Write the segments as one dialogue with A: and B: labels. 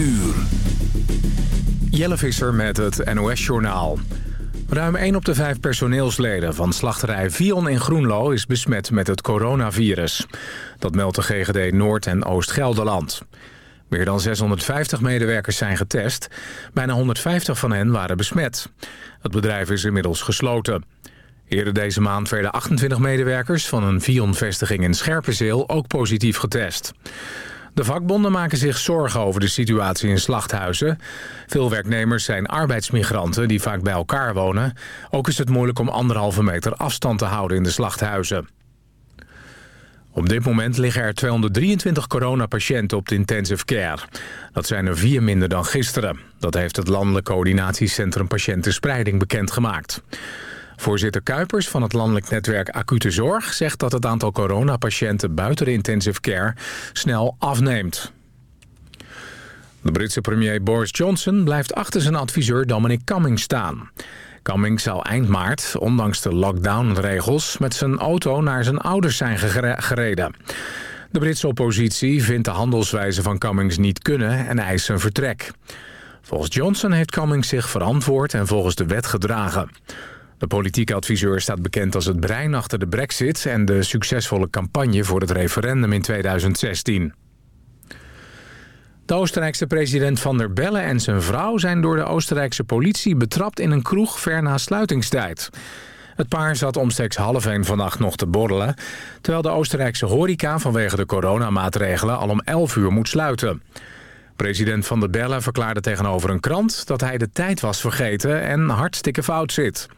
A: uur.
B: Jelle Visser met het NOS-journaal. Ruim 1 op de 5 personeelsleden van slachterij Vion in Groenlo... is besmet met het coronavirus. Dat meldt de GGD Noord- en Oost-Gelderland. Meer dan 650 medewerkers zijn getest. Bijna 150 van hen waren besmet. Het bedrijf is inmiddels gesloten. Eerder deze maand werden 28 medewerkers van een Vion-vestiging in Scherpenzeel ook positief getest. De vakbonden maken zich zorgen over de situatie in slachthuizen. Veel werknemers zijn arbeidsmigranten die vaak bij elkaar wonen. Ook is het moeilijk om anderhalve meter afstand te houden in de slachthuizen. Op dit moment liggen er 223 coronapatiënten op de intensive care. Dat zijn er vier minder dan gisteren. Dat heeft het Landelijk Coördinatiecentrum Patiëntenspreiding bekendgemaakt. Voorzitter Kuipers van het landelijk netwerk Acute Zorg... zegt dat het aantal coronapatiënten buiten de intensive care snel afneemt. De Britse premier Boris Johnson blijft achter zijn adviseur Dominic Cummings staan. Cummings zou eind maart, ondanks de lockdownregels... met zijn auto naar zijn ouders zijn gereden. De Britse oppositie vindt de handelswijze van Cummings niet kunnen... en eist zijn vertrek. Volgens Johnson heeft Cummings zich verantwoord en volgens de wet gedragen. De politieke adviseur staat bekend als het brein achter de brexit... en de succesvolle campagne voor het referendum in 2016. De Oostenrijkse president Van der Bellen en zijn vrouw... zijn door de Oostenrijkse politie betrapt in een kroeg ver na sluitingstijd. Het paar zat omstreeks half één vannacht nog te borrelen... terwijl de Oostenrijkse horeca vanwege de coronamaatregelen... al om 11 uur moet sluiten. President Van der Bellen verklaarde tegenover een krant... dat hij de tijd was vergeten en hartstikke fout zit.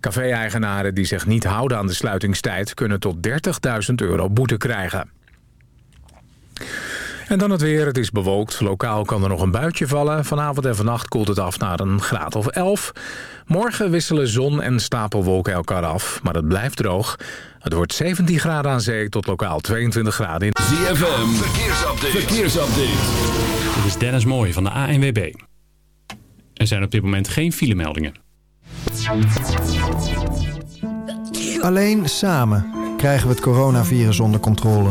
B: Café-eigenaren die zich niet houden aan de sluitingstijd... kunnen tot 30.000 euro boete krijgen. En dan het weer. Het is bewolkt. Lokaal kan er nog een buitje vallen. Vanavond en vannacht koelt het af naar een graad of 11. Morgen wisselen zon en stapelwolken elkaar af. Maar het blijft droog. Het wordt 17 graden aan zee tot lokaal 22 graden in...
A: ZFM. Verkeersupdate. Verkeersupdate.
C: Dit is Dennis Mooij van de ANWB. Er zijn op dit moment geen filemeldingen.
D: Alleen samen krijgen we het coronavirus onder controle.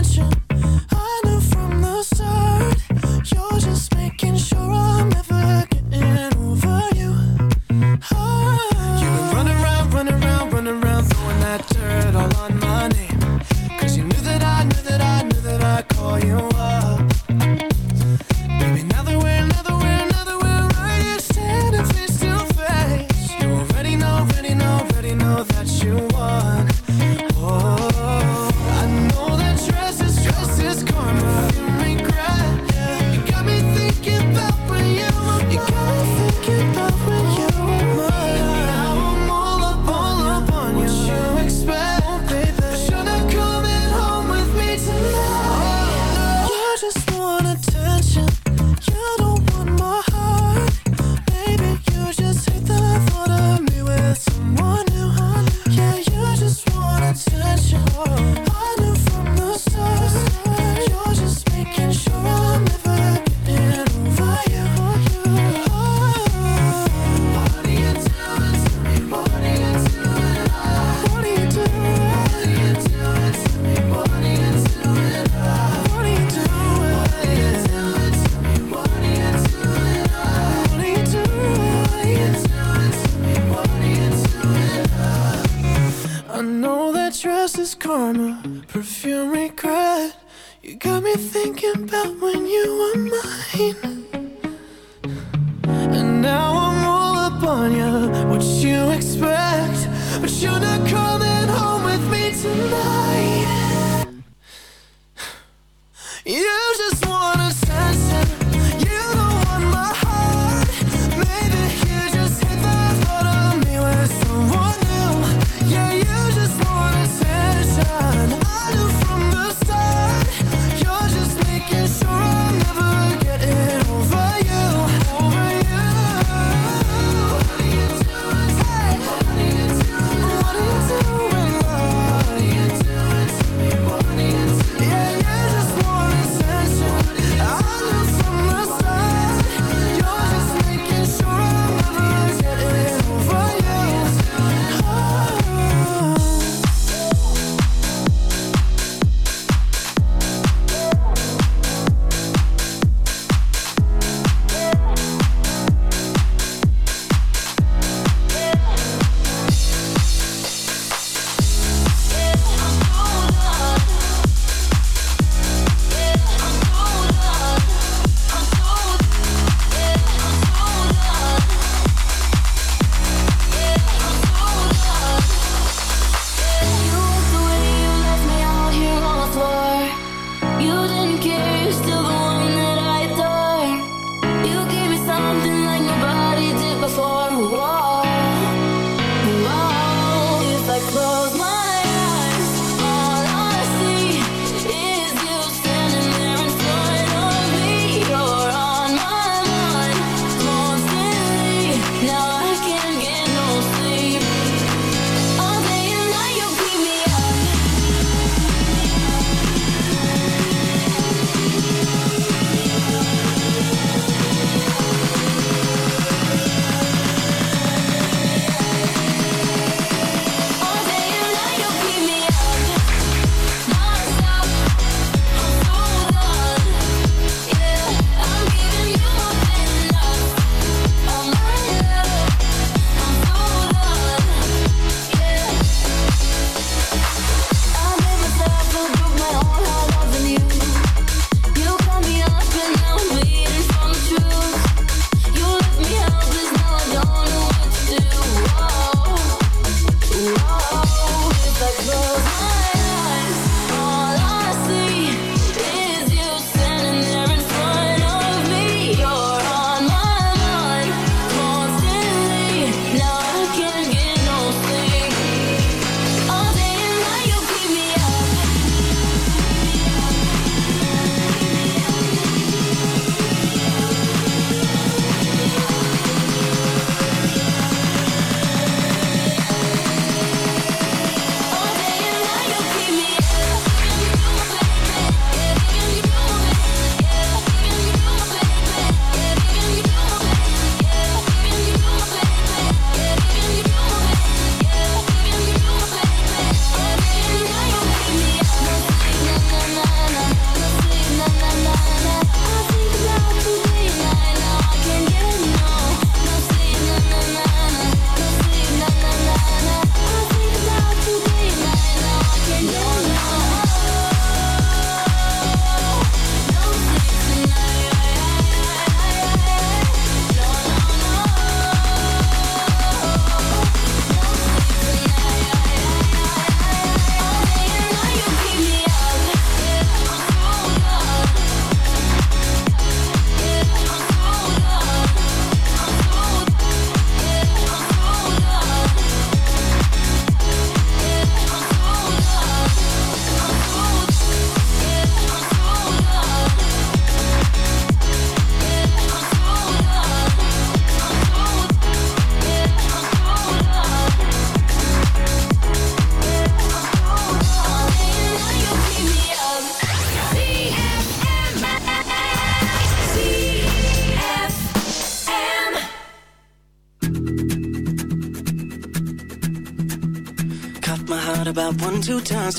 E: Attention.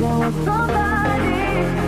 F: want somebody.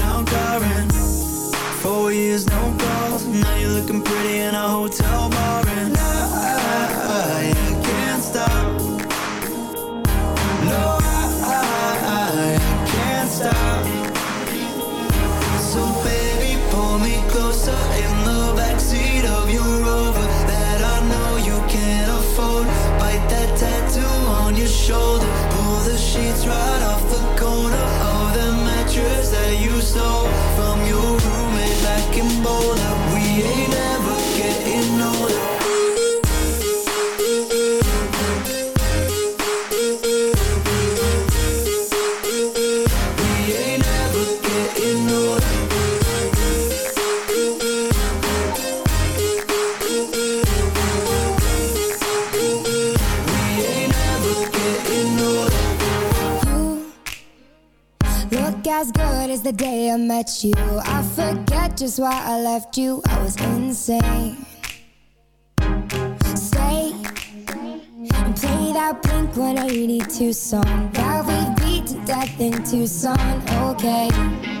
F: rainbow just why I left you. I was insane. Stay and play that Pink 182 song that we beat to death in Tucson. Okay.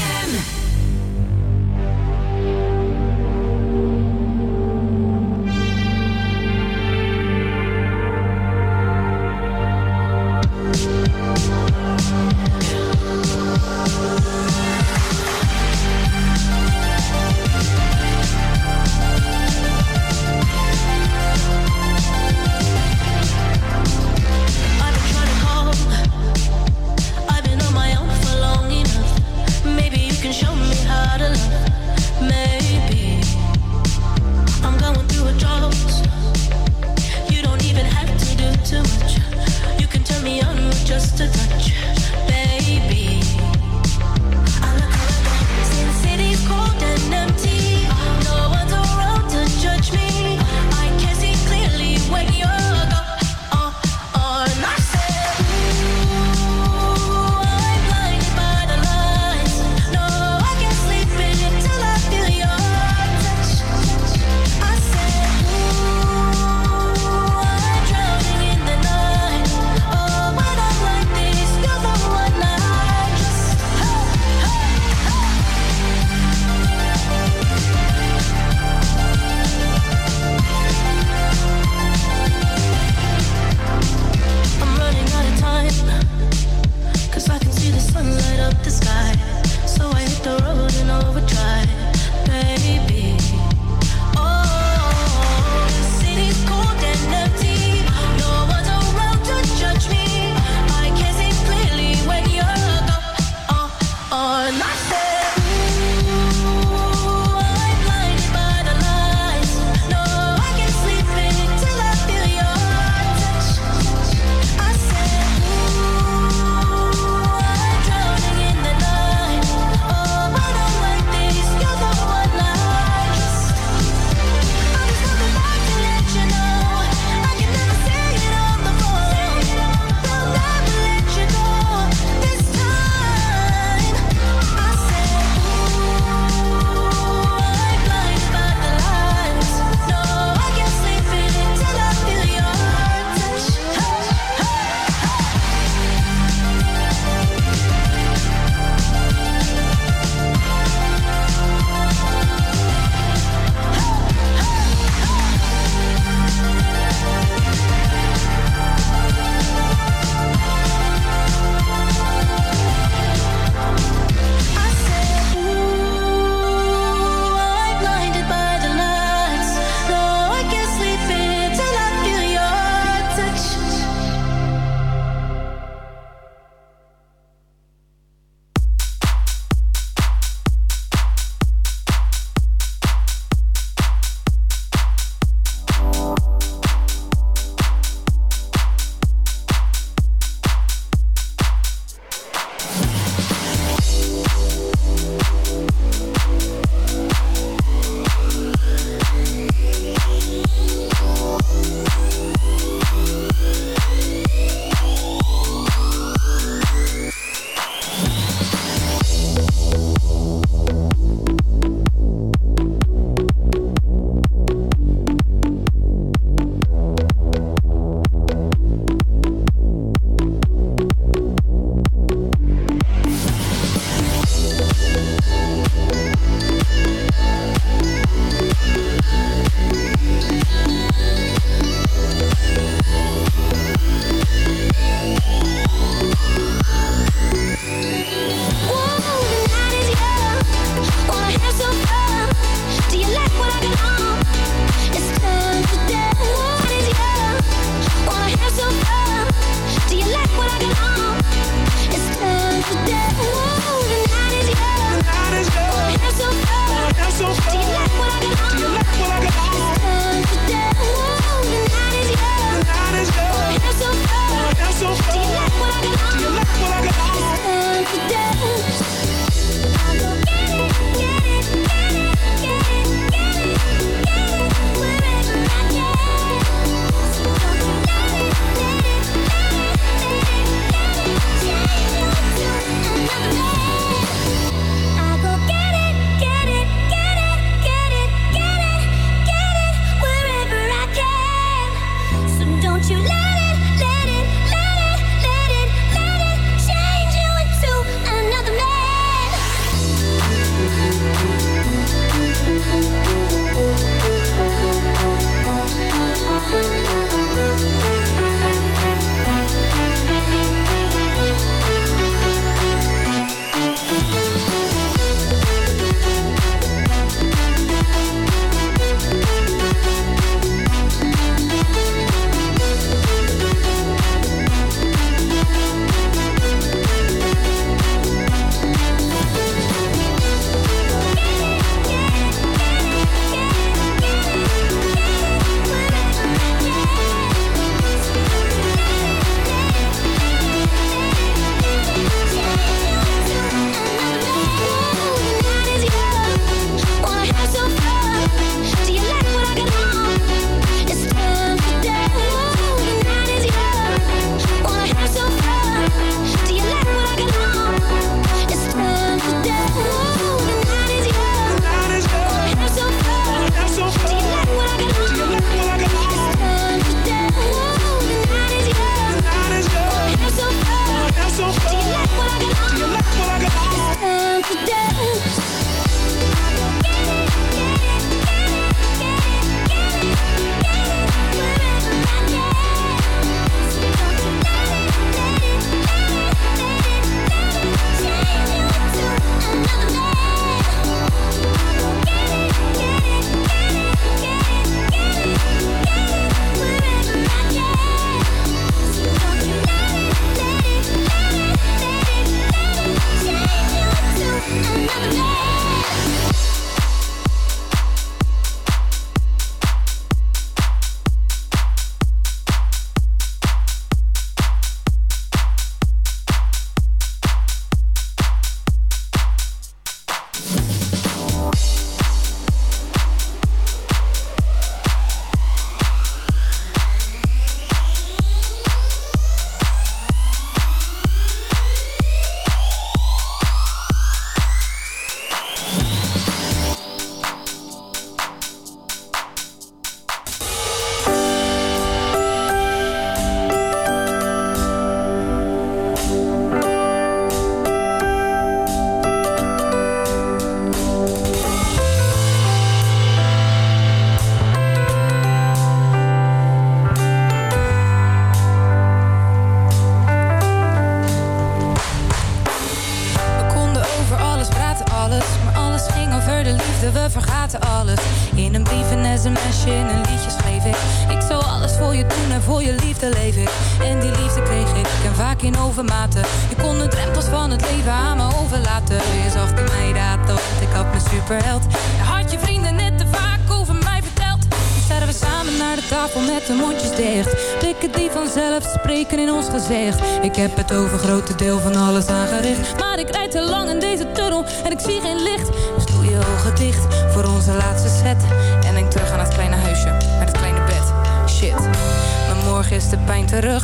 G: terug.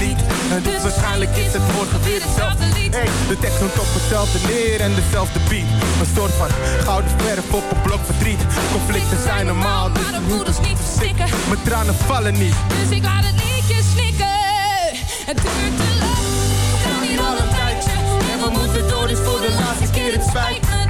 H: het En dus, dus waarschijnlijk is het woord hetzelfde lied. De tekst noemt op hetzelfde neer en dezelfde beat. Een soort van gouden verf op een blok verdriet. Conflicten zijn normaal, dus
G: maar de ons niet verstikken.
H: Mijn tranen vallen niet,
G: dus ik laat het liedje snikken. Het duurt te lang, we gaan hier al een tijdje. En we moeten door, dus voor de laatste keer het spijt